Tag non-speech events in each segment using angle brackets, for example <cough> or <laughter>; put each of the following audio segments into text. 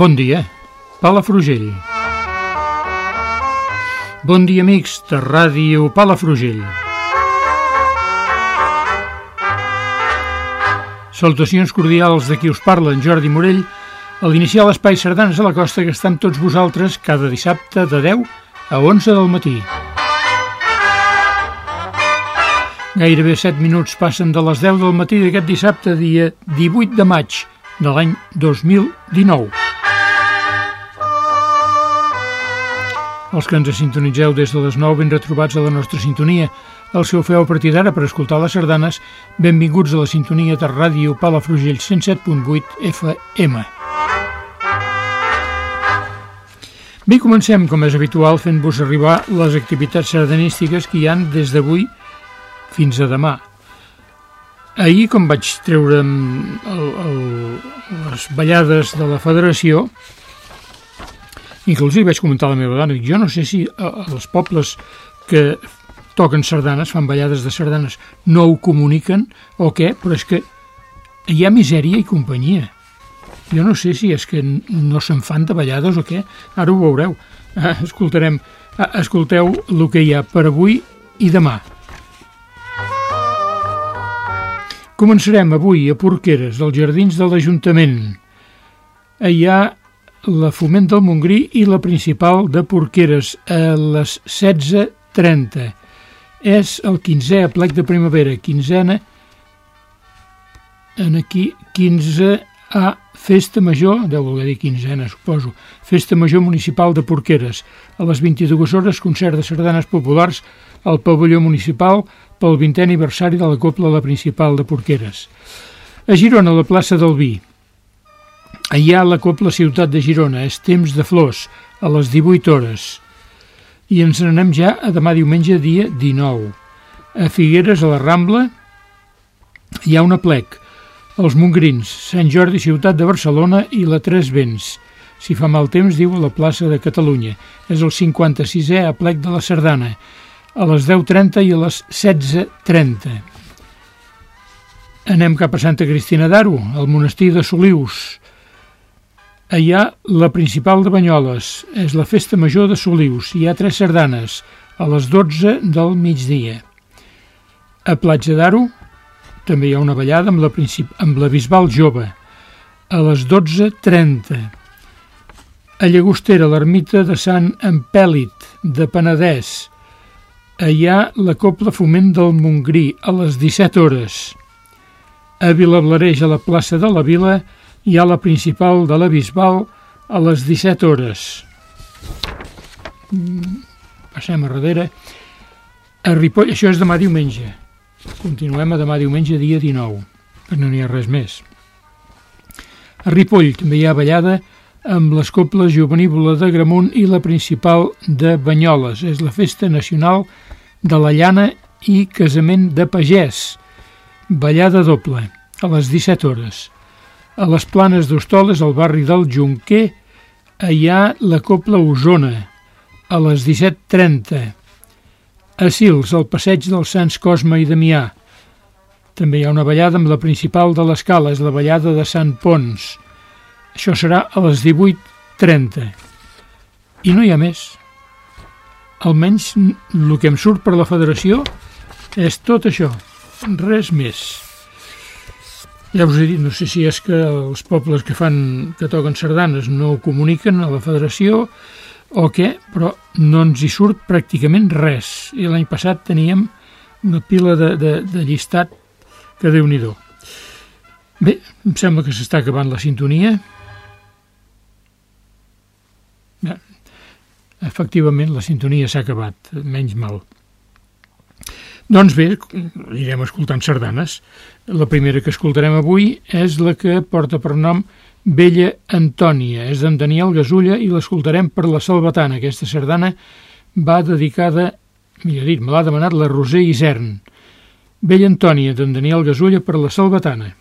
Bon dia, Palafrugell. Bon dia, amics de Ràdio Palafrugell. Salutacions cordials de qui us parla, en Jordi Morell, a l'iniciar l'Espai Sardanes a la Costa que estan tots vosaltres cada dissabte de 10 a 11 del matí. Gairebé 7 minuts passen de les 10 del matí d'aquest dissabte, dia 18 de maig de l'any 2019. Els que ens sintonitzeu des de les 9 ben retrobats a la nostra sintonia. El seu feu a partir d'ara per escoltar les sardanes, benvinguts a la sintonia de ràdio Palafrugell 107.8 FM. Bé, comencem, com és habitual, fent-vos arribar les activitats sardanístiques que hi han des d'avui fins a demà. Ahir, com vaig treure el, el, les ballades de la federació, Inclús hi vaig comentar a la meva dona, jo no sé si els pobles que toquen sardanes, fan ballades de sardanes, no ho comuniquen o què, però és que hi ha misèria i companyia. Jo no sé si és que no se'n fan de ballades o què, ara ho veureu. Eh, escoltarem, eh, escolteu el que hi ha per avui i demà. Començarem avui a Porqueres, dels Jardins de l'Ajuntament. Hi ha la Foment del Montgrí i la principal de Porqueres a les 16.30. És el 15è plec de primavera, quinzena, en aquí 15A Festa Major, deu voler dir quinzena, suposo, Festa Major Municipal de Porqueres. A les 22 hores, concert de sardanes populars al pavelló municipal pel 20è aniversari de la Copla la Principal de Porqueres. A Girona, a la plaça del Vi, hi ha la Copla Ciutat de Girona, és temps de flors, a les 18 hores. I ens n'anem ja a demà diumenge, dia 19. A Figueres, a la Rambla, hi ha una plec. Els Montgrins, Sant Jordi, Ciutat de Barcelona i la Tres Vents. Si fa mal temps, diu a la plaça de Catalunya. És el 56è a plec de la Sardana, a les 10.30 i a les 16.30. Anem cap a Santa Cristina d'Aro, al monestir de Solius, hi ha la principal de Banyoles, és la festa major de Solius. Hi ha tres sardanes, a les 12 del migdia. A Platja d'Aro també hi ha una ballada amb la, princip... amb la Bisbal Jove, a les 12.30. A Llagostera, l'ermita de Sant Empèlit, de Penedès. Hi ha la Copla Foment del Montgrí, a les 17 hores. A Vilablareix, a la plaça de la Vila, hi ha la principal de la Bisbal a les 17 hores. Mm, passem a darrere. A Ripoll, això és demà diumenge. Continuem a demà diumenge, dia 19, que no n'hi ha res més. A Ripoll també hi ha ballada amb les coples Jovenívola de Gramunt i la principal de Banyoles. És la festa nacional de la llana i casament de pagès. Ballada doble, a les 17 hores. A les planes d'Hostoles, al barri del Junquer, hi ha la Copla Osona, a les 17.30. A Sils, al passeig dels Sants Cosme i Damià. També hi ha una ballada amb la principal de l'escala, és la ballada de Sant Pons. Això serà a les 18.30. I no hi ha més. Almenys el que em surt per la federació és tot això, res més. Ja us he dit, no sé si és que els pobles que fan que toquen sardanes no ho comuniquen a la federació o què, però no ens hi surt pràcticament res. I l'any passat teníem una pila de, de, de llistat que déu nhi Bé, em sembla que s'està acabant la sintonia. Ja, efectivament, la sintonia s'ha acabat, menys mal. Doncs bé, anirem escoltant sardanes. La primera que escoltarem avui és la que porta per nom Vella Antònia. És d'en Daniel Gasulla i l'escoltarem per la Salvatana. Aquesta sardana va dedicada, millor dit, me l'ha demanat la Roser Isern. Vella Antònia, d'en Daniel Gasulla per la Salvatana.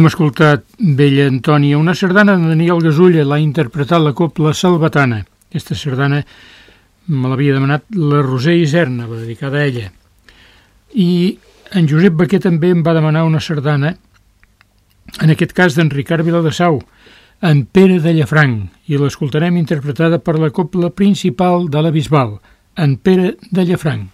Hem escoltat Vella Antònia, una sardana de Daniel Gasulla, l'ha interpretat la Copla Salvatana. Aquesta sardana me l'havia demanat la Roser Iserna, dedicada a ella. I en Josep Baquer també em va demanar una sardana, en aquest cas d'en Ricard Viladasau, en Pere de Llafranc, i l'escoltarem interpretada per la copla principal de la Bisbal, en Pere de Llafranc.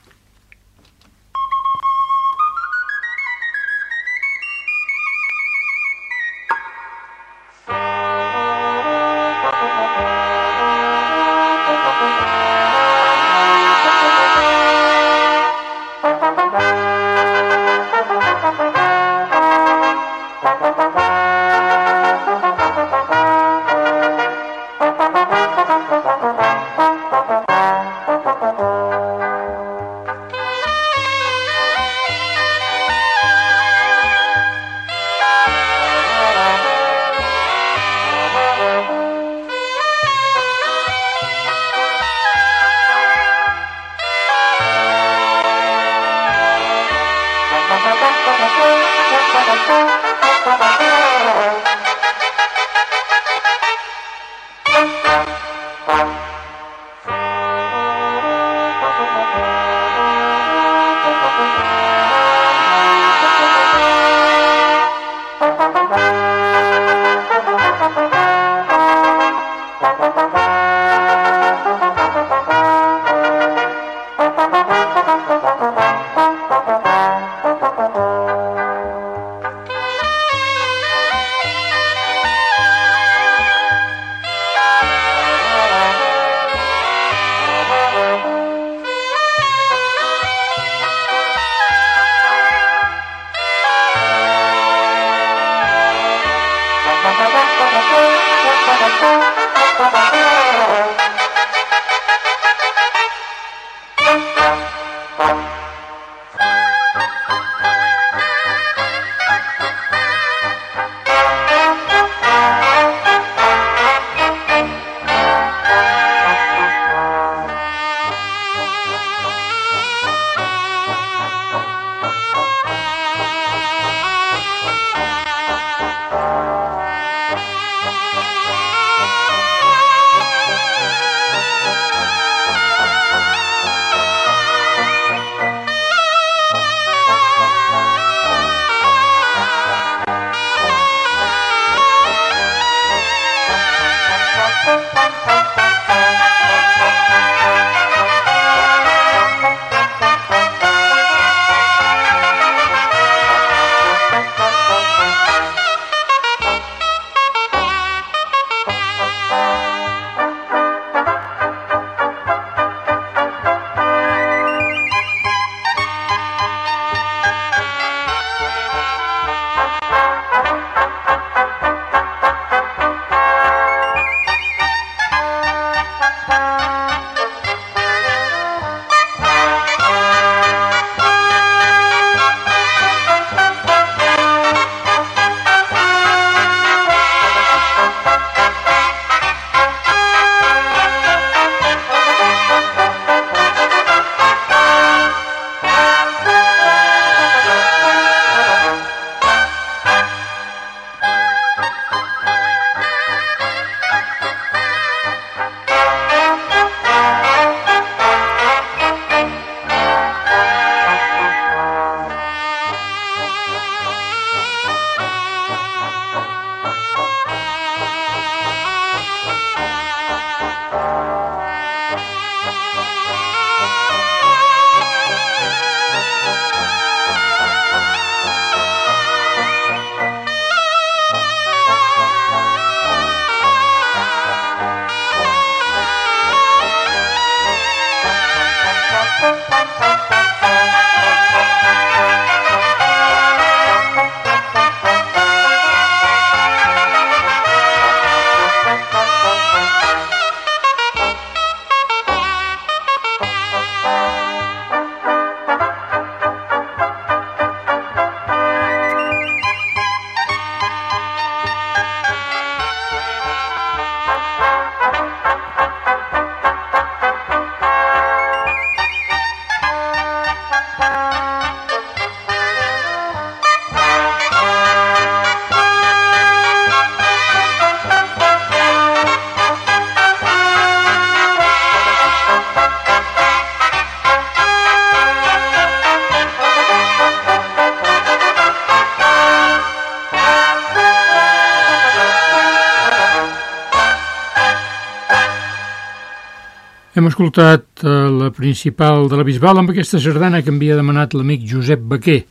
Hem escoltat eh, la principal de la Bisbal amb aquesta sardana que havia demanat l'amic Josep Baquer.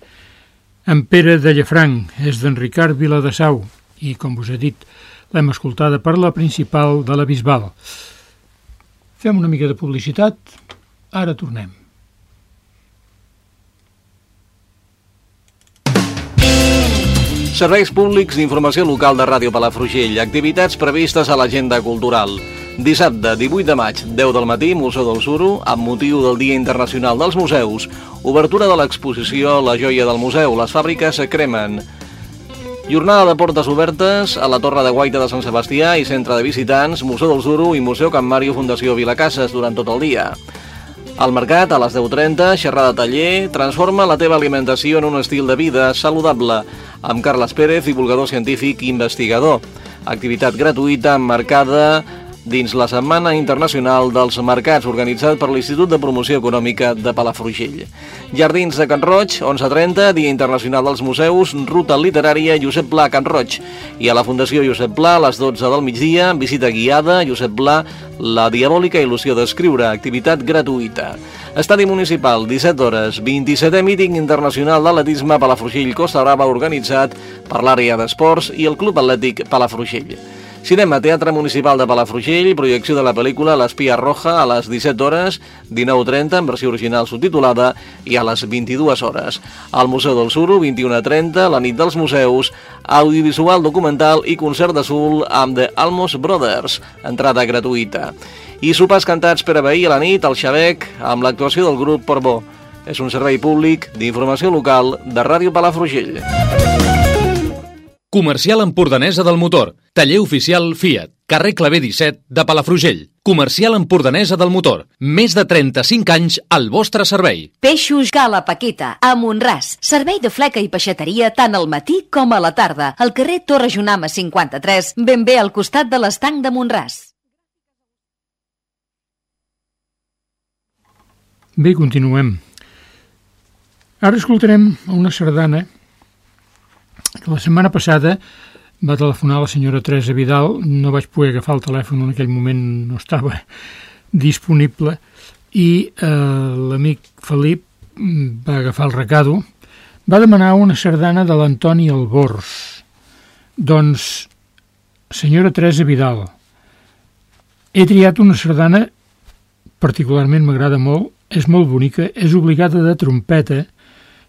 En Pere de Llafranc és d'en Ricard Viladasau i, com us he dit, l'hem escoltada per la principal de la Bisbal. Fem una mica de publicitat, ara tornem. Serveis públics d'informació local de Ràdio Palafrugell. Activitats previstes a l'agenda cultural. Dissabte, 18 de maig, 10 del matí, Museu del Suro, amb motiu del Dia Internacional dels Museus. Obertura de l'exposició La joia del museu, les fàbriques se cremen. Jornada de portes obertes a la Torre de Guaita de Sant Sebastià i Centre de Visitants, Museu del Suro i Museu Can Mario Fundació Vilacases durant tot el dia. Al mercat, a les 10.30, xerrada taller, transforma la teva alimentació en un estil de vida saludable, amb Carles Pérez, divulgador científic i investigador. Activitat gratuïta marcada dins la Setmana Internacional dels Mercats, organitzat per l'Institut de Promoció Econòmica de Palafrugell. Jardins de Can Roig, 11.30, Dia Internacional dels Museus, Ruta Literària Josep Pla Can Roig. I a la Fundació Josep Pla, a les 12 del migdia, visita guiada Josep Pla, la diabòlica il·lusió d'escriure, activitat gratuïta. Estadi Municipal, 17 hores, 27è míting internacional d'atletisme Palafrugell Costa Brava organitzat per l'àrea d'esports i el Club Atlètic Palafrugell. Cinema, Teatre Municipal de Palafrugell, projecció de la pel·lícula L'Espia Roja a les 17 hores, 19.30 en versió original subtitulada i a les 22 hores. Al Museu del Suro, 21.30, la nit dels museus, audiovisual documental i concert de sul amb The Almos Brothers, entrada gratuïta. I sopars cantats per a veir a la nit al Xabec amb l'actuació del grup Porbó. És un servei públic d'informació local de Ràdio Palafrugell. Comercial Empordanesa del Motor. Taller oficial Fiat. Carrer Clavé 17 de Palafrugell. Comercial Empordanesa del Motor. Més de 35 anys al vostre servei. Peixos Gala Paqueta, a Montràs. Servei de fleca i peixateria tant al matí com a la tarda. Al carrer Torre Junama 53, ben bé al costat de l'estanc de Montràs. Bé, continuem. Ara escoltarem una sardana la setmana passada va telefonar la senyora Teresa Vidal, no vaig poder agafar el telèfon, en aquell moment no estava <laughs> disponible, i eh, l'amic Felip va agafar el recado, va demanar una sardana de l'Antoni Albors. Doncs, senyora Teresa Vidal, he triat una sardana, particularment m'agrada molt, és molt bonica, és obligada de trompeta,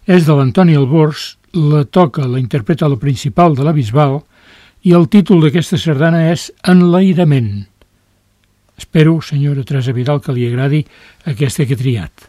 és de l'Antoni Albors, la toca, la interpreta la principal de la Bisbal i el títol d'aquesta sardana és Enlairament. Espero, senyora Teresa Vidal, que li agradi aquesta que he triat.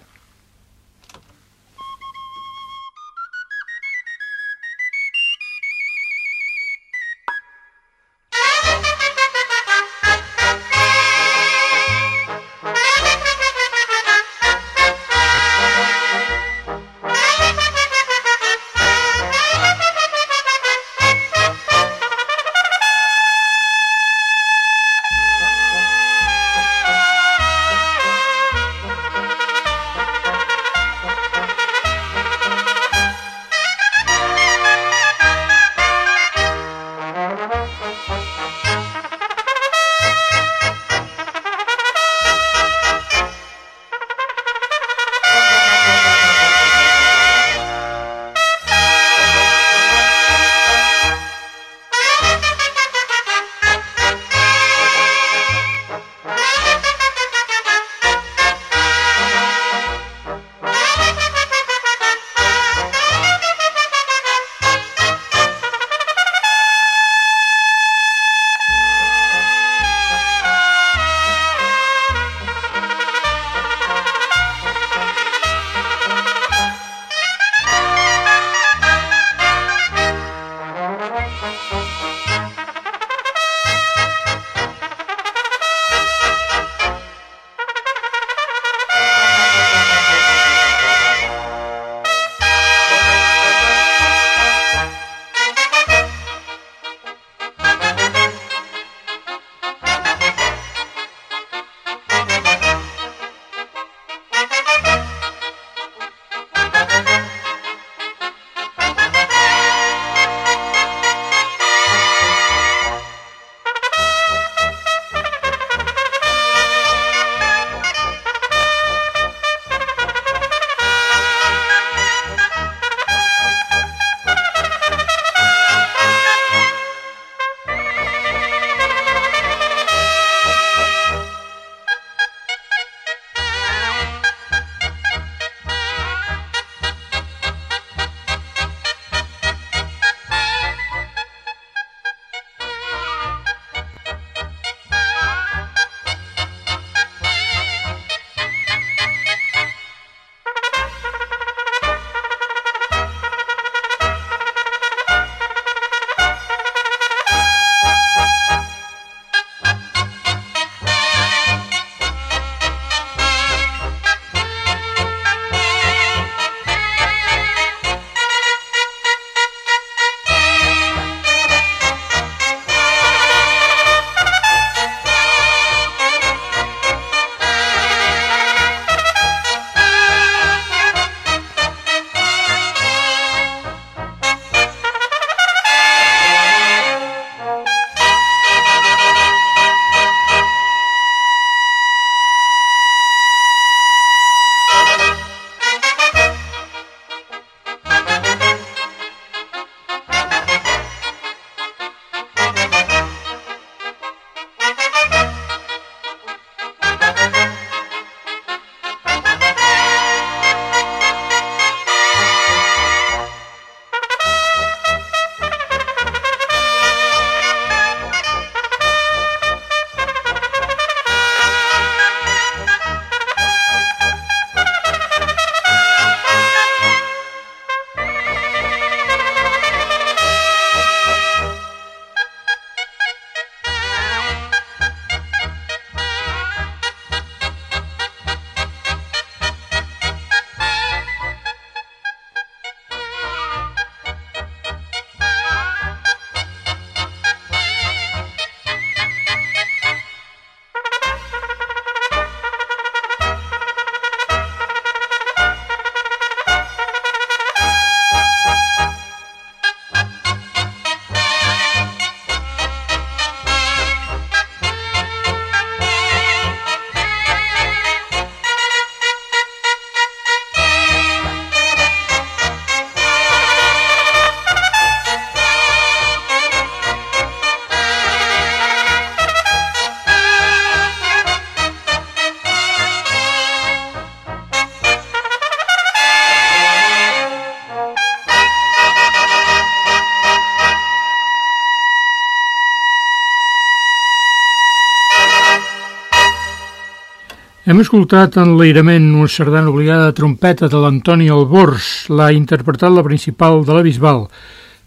Hem escoltat en l'airament una sardana obligada de trompeta de l'Antoni Albors. L'ha interpretat la principal de la Bisbal.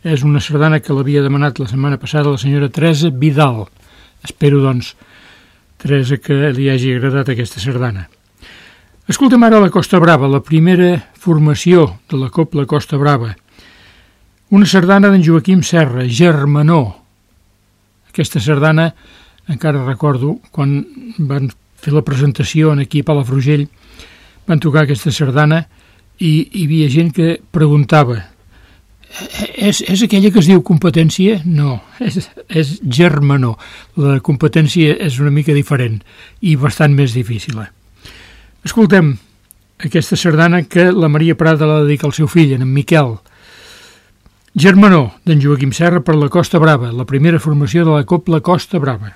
És una sardana que l'havia demanat la setmana passada la senyora Teresa Vidal. Espero, doncs, Teresa, que li hagi agradat aquesta sardana. Escoltem ara la Costa Brava, la primera formació de la Copla Costa Brava. Una sardana d'en Joaquim Serra, Germanó. Aquesta sardana, encara recordo, quan van fer la presentació en aquí a Palafrugell, van tocar aquesta sardana i hi havia gent que preguntava és, és aquella que es diu competència? No, és, és germanó. La competència és una mica diferent i bastant més difícil. Eh? Escoltem aquesta sardana que la Maria Prada la dedica al seu fill, en Miquel. Germanó, d'en Joaquim Serra per la Costa Brava, la primera formació de la Copla Costa Brava.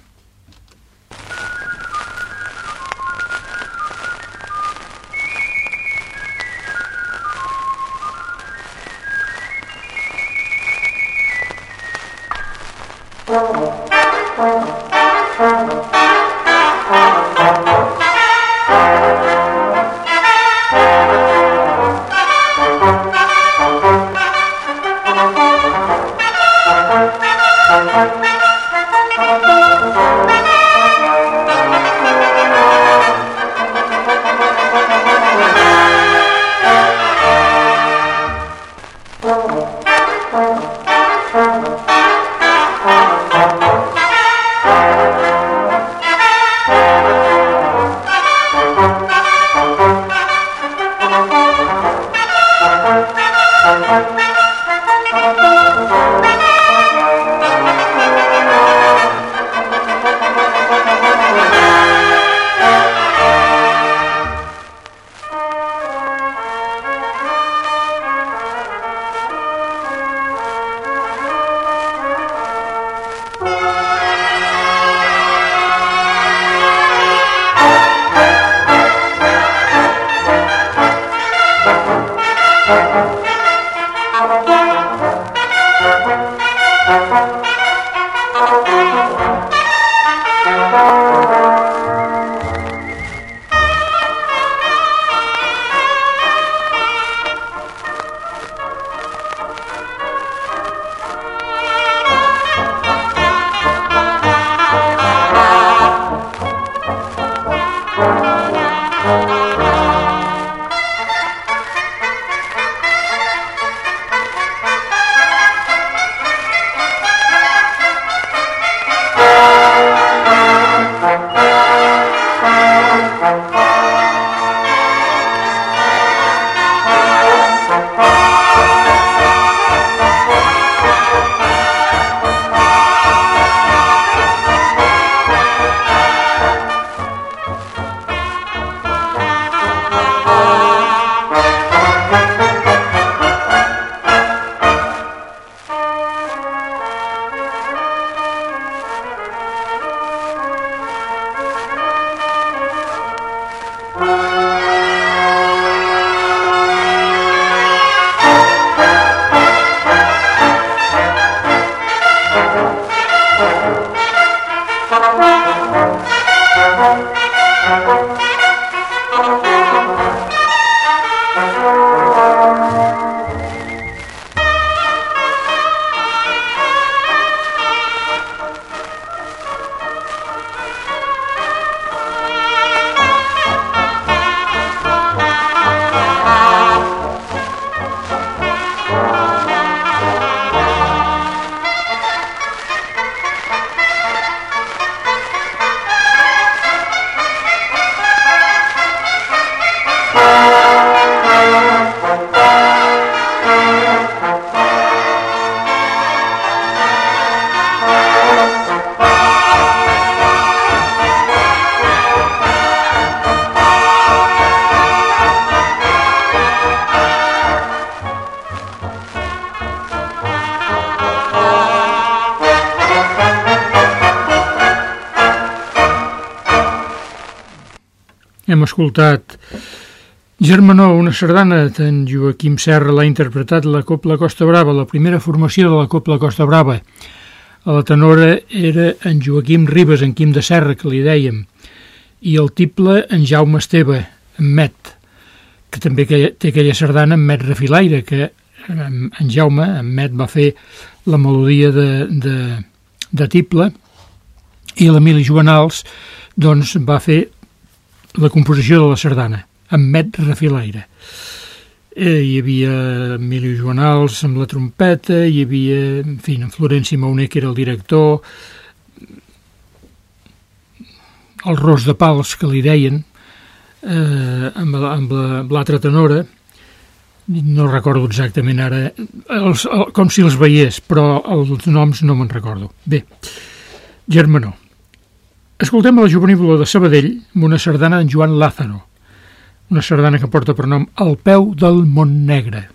Escoltat Germanó, una sardana d'en Joaquim Serra l'ha interpretat la Copla Costa Brava, la primera formació de la Copla Costa Brava. A la tenora era en Joaquim Ribes, en Quim de Serra, que li dèiem, i el tiple en Jaume Esteve, en Met, que també té aquella sardana en Met Refilaire, que en Jaume, en Met, va fer la melodia de, de, de tiple i l'Emili Joanals doncs, va fer la composició de la sardana, amb Met Refilaire. Eh, hi havia Emili Joanals amb la trompeta, hi havia, en fi, en Florenci Mauner, que era el director, el Ros de Pals, que li deien, eh, amb, l'altra tenora, no recordo exactament ara, els, el, com si els veiés, però els noms no me'n recordo. Bé, Germanó. Escoltem la juvenívola de Sabadell amb una sardana d'en Joan Lázaro, una sardana que porta per nom El peu del Montnegre.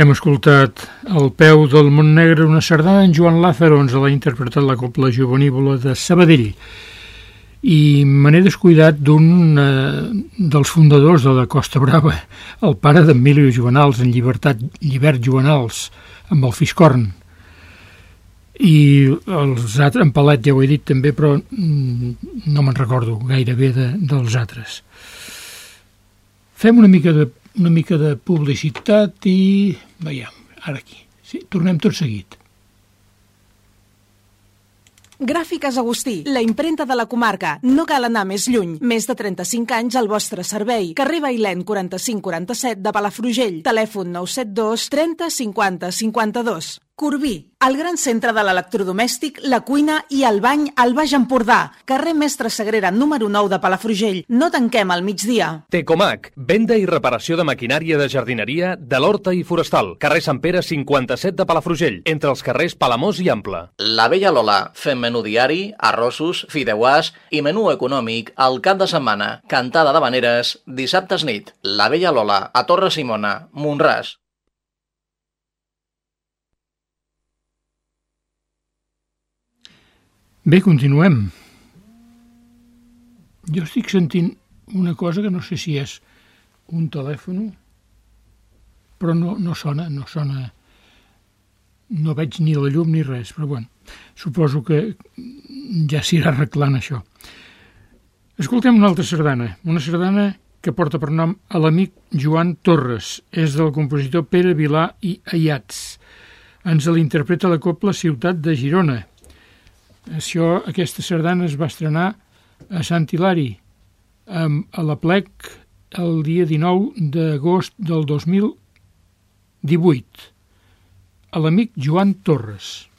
Hem escoltat al peu del Montnegre una sardana en Joan Lázaro, ens l'ha interpretat la Copla Juvenívola de Sabadell. I me n'he descuidat d'un eh, dels fundadors de la Costa Brava, el pare d'Emilio Juvenals, en llibertat Llibert Juvenals, amb el Fiscorn i els altres, en Palet ja ho he dit també, però mm, no me'n recordo gairebé de, dels altres. Fem una mica de, una mica de publicitat i veiem, ara aquí. Sí, tornem tot seguit. Gràfiques Agustí, la imprenta de la comarca. No cal anar més lluny. Més de 35 anys al vostre servei. Carrer Bailèn 4547 de Palafrugell. Telèfon 972 30 50 52. Corbí, el gran centre de l'electrodomèstic, la cuina i el bany al Baix Empordà. Carrer Mestre Sagrera, número 9 de Palafrugell. No tanquem al migdia. Tecomac, venda i reparació de maquinària de jardineria de l'Horta i Forestal. Carrer Sant Pere 57 de Palafrugell, entre els carrers Palamós i Ample. La Vella Lola, fem menú diari, arrossos, fideuàs i menú econòmic al cap de setmana. Cantada de veneres, dissabtes nit. La Vella Lola, a Torre Simona, Montràs. Bé, continuem. Jo estic sentint una cosa que no sé si és un telèfon, però no, no sona, no sona... No veig ni la llum ni res, però bueno, suposo que ja s'irà arreglant això. Escoltem una altra sardana, una sardana que porta per nom a l'amic Joan Torres. És del compositor Pere Vilà i Ayats. Ens l'interpreta la copla Ciutat de Girona, això, aquesta sardana es va estrenar a Sant Hilari, a la plec el dia 19 d'agost del 2018, a l'amic Joan Torres.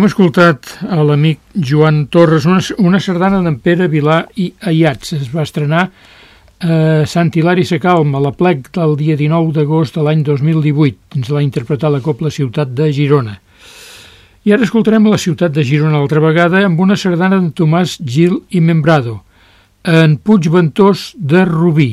Hem escoltat a l'amic Joan Torres una, una sardana d'en Pere Vilà i Ayats. Es va estrenar a Sant Hilari Sacalm, a la plec del dia 19 d'agost de l'any 2018. Ens l'ha interpretat la Copla Ciutat de Girona. I ara escoltarem la ciutat de Girona altra vegada amb una sardana de Tomàs Gil i Membrado, en Puig Ventós de Rubí.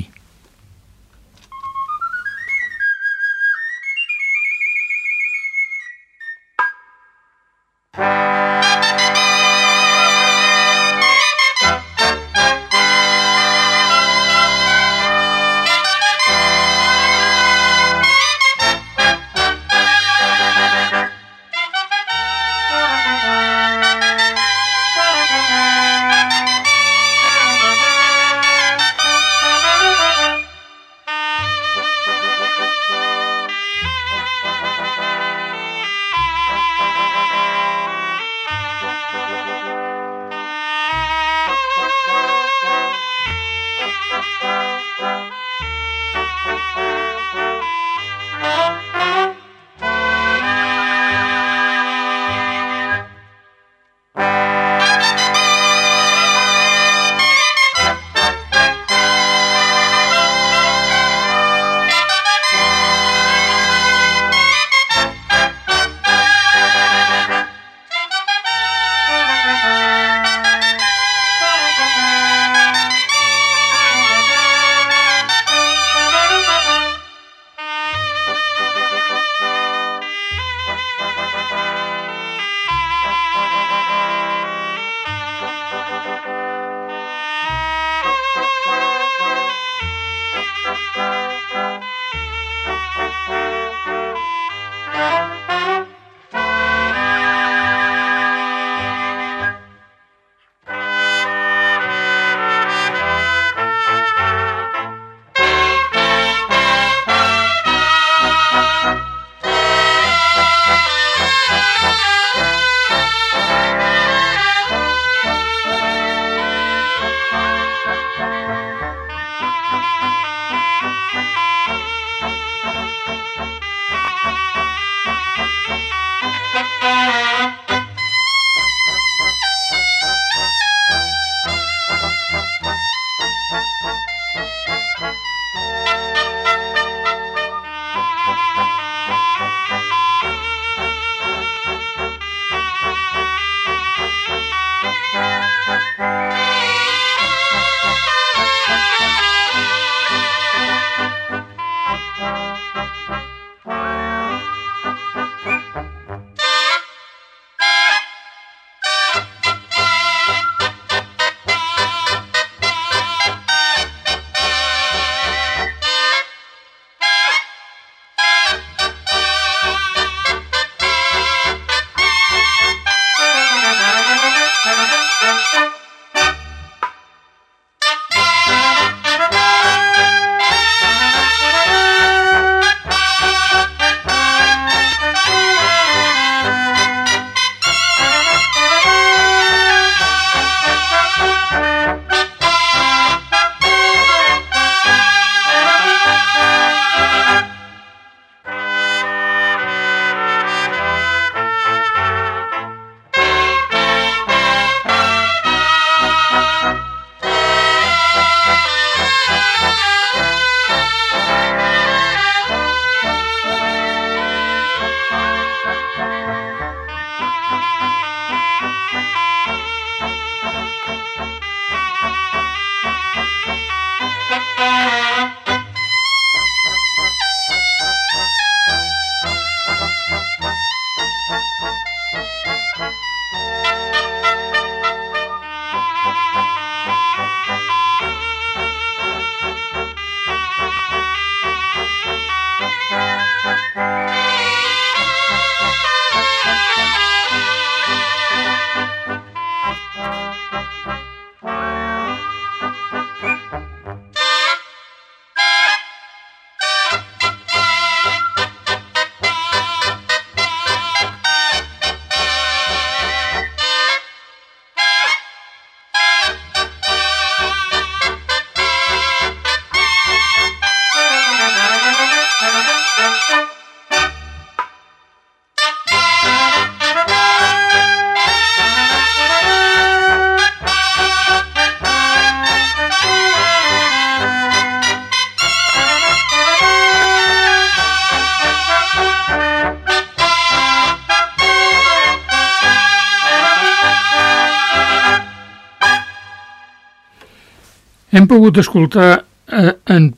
Hem pogut escoltar eh, en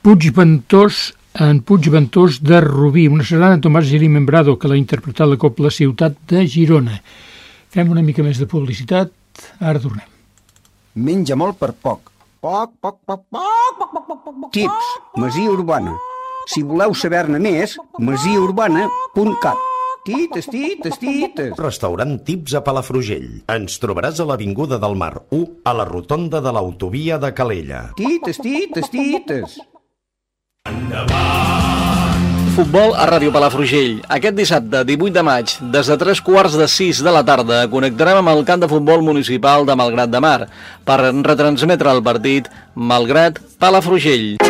Puig Ventós en Puig Ventós de Rubí, una sardana de Tomàs Geri Membrado, que l'ha interpretat la Copla Ciutat de Girona. Fem una mica més de publicitat, ara tornem. Menja molt per poc. Poc, poc, poc, poc, poc, poc, poc, poc. Tips, Masia Urbana. Si voleu saber-ne més, masiaurbana.cat. Tites, tites, tites. Restaurant Tips a Palafrugell. Ens trobaràs a l'Avinguda del Mar 1, a la rotonda de l'autovia de Calella. Tites, tites, tites. Futbol a Ràdio Palafrugell. Aquest dissabte, 18 de maig, des de 3 quarts de 6 de la tarda, connectarem amb el camp de futbol municipal de Malgrat de Mar per retransmetre el partit Malgrat Palafrugell.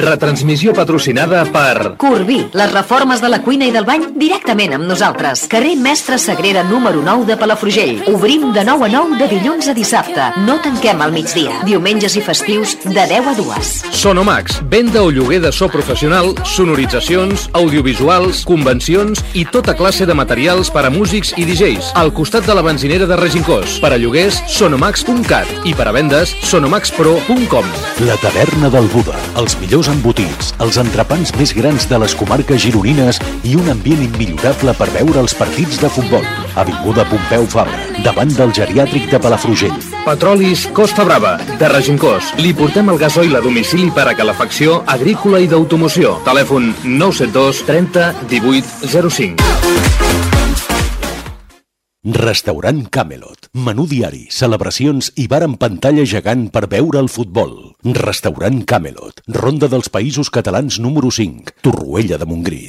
Retransmissió patrocinada per... Corbí, les reformes de la cuina i del bany directament amb nosaltres. Carrer Mestre Sagrera número 9 de Palafrugell. Obrim de 9 a 9 de dilluns a dissabte. No tanquem al migdia. Diumenges i festius de 10 a 2. Sonomax, venda o lloguer de so professional, sonoritzacions, audiovisuals, convencions i tota classe de materials per a músics i DJs. Al costat de la benzinera de Regincós. Per a lloguers, sonomax.cat i per a vendes, sonomaxpro.com. La taverna del Buda, els millors embotits, els entrepans més grans de les comarques gironines i un ambient immillorable per veure els partits de futbol. Avinguda Pompeu Fabra, davant del geriàtric de Palafrugell. Petrolis Costa Brava, de Regincós. Li portem el gasoil a domicili per a calefacció agrícola i d'automoció. Telèfon 972 30 18 05. Restaurant Camelot. Menú diari, celebracions i bar amb pantalla gegant per veure el futbol. Restaurant Camelot. Ronda dels Països Catalans número 5. Torroella de Montgrí.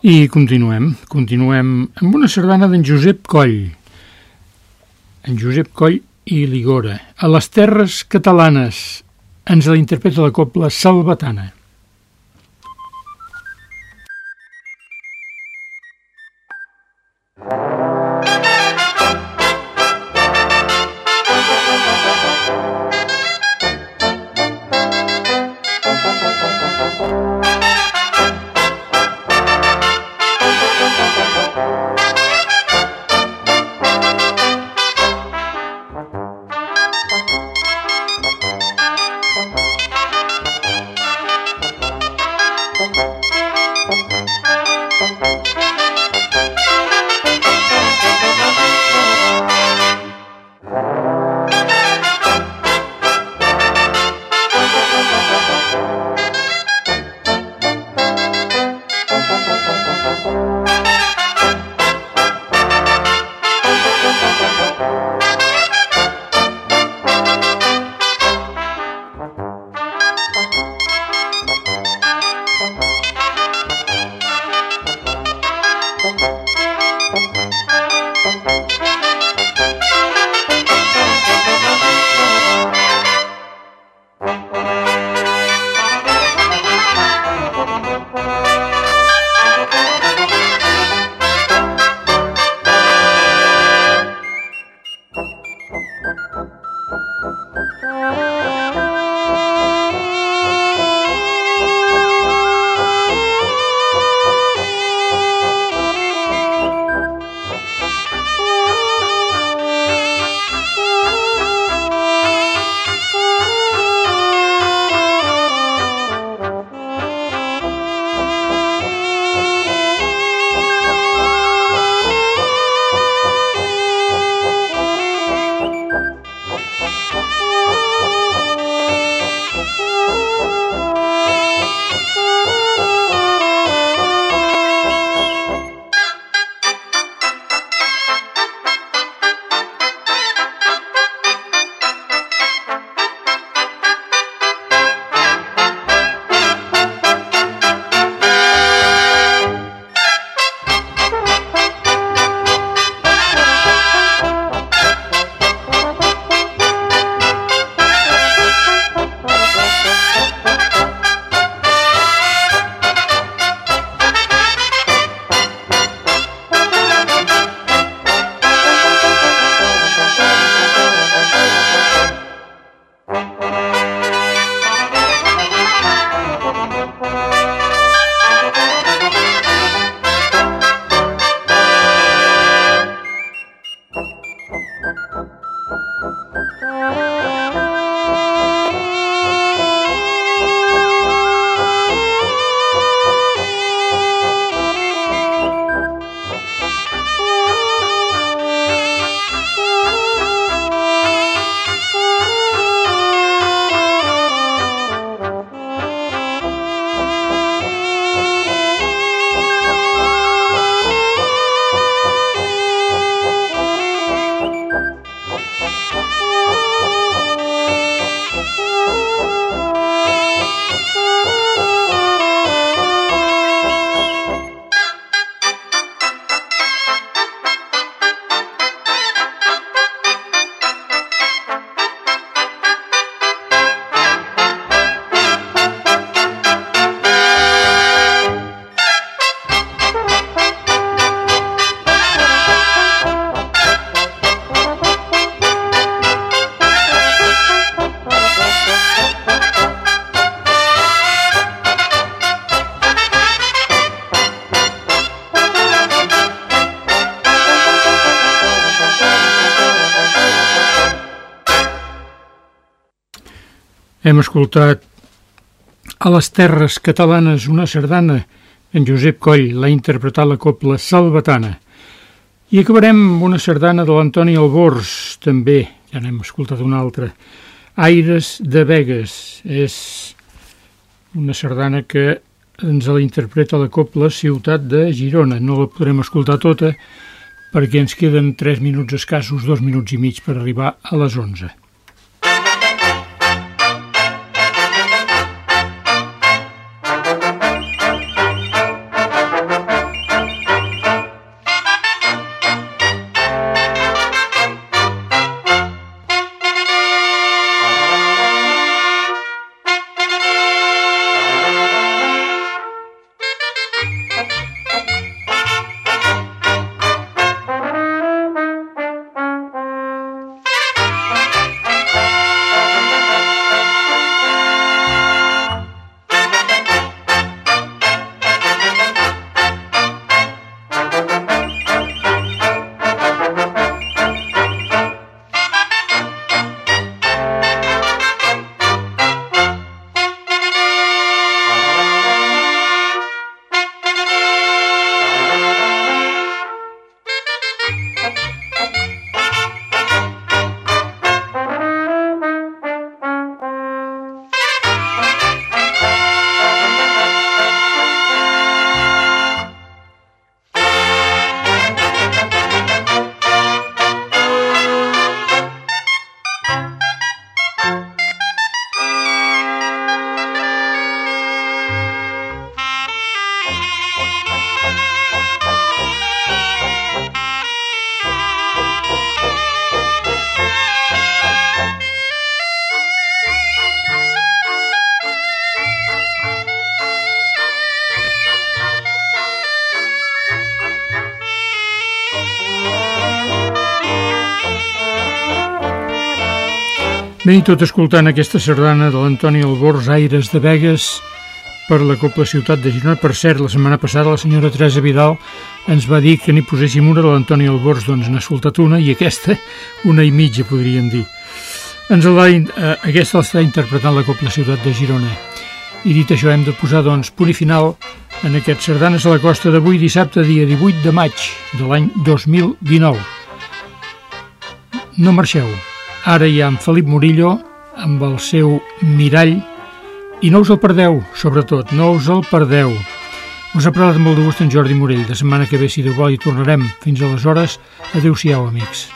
I continuem, continuem amb una sardana d'en Josep Coll. En Josep Coll i Ligora. A les terres catalanes ens la interpreta la copla Salvatana. Hem escoltat a les Terres Catalanes una sardana. En Josep Coll l'ha interpretat la copla Salvatana. I acabarem amb una sardana de l'Antoni Albors, també, ja n'hem escoltat una altra. Aires de Vegas. És una sardana que ens la interpreta la copla Ciutat de Girona. No la podrem escoltar tota perquè ens queden 3 minuts escassos, 2 minuts i mig per arribar a les 11. Bé, i tot escoltant aquesta sardana de l'Antoni Albors Aires de Vegas per la Copla Ciutat de Girona. Per cert, la setmana passada la senyora Teresa Vidal ens va dir que n'hi poséssim una de l'Antoni Albors, doncs n'ha escoltat una i aquesta una i mitja, podríem dir. Ens la, eh, aquesta l'està interpretant la Copla Ciutat de Girona. I dit això, hem de posar, doncs, punt i final en aquest Sardanes a la Costa d'avui, dissabte, dia 18 de maig de l'any 2019. No marxeu. Ara hi ha en Felip Murillo amb el seu mirall i no us el perdeu, sobretot, no us el perdeu. Us ha parlat molt de gust en Jordi Morell. De setmana que ve, si Déu vol, hi tornarem. Fins aleshores, adeu-siau, amics.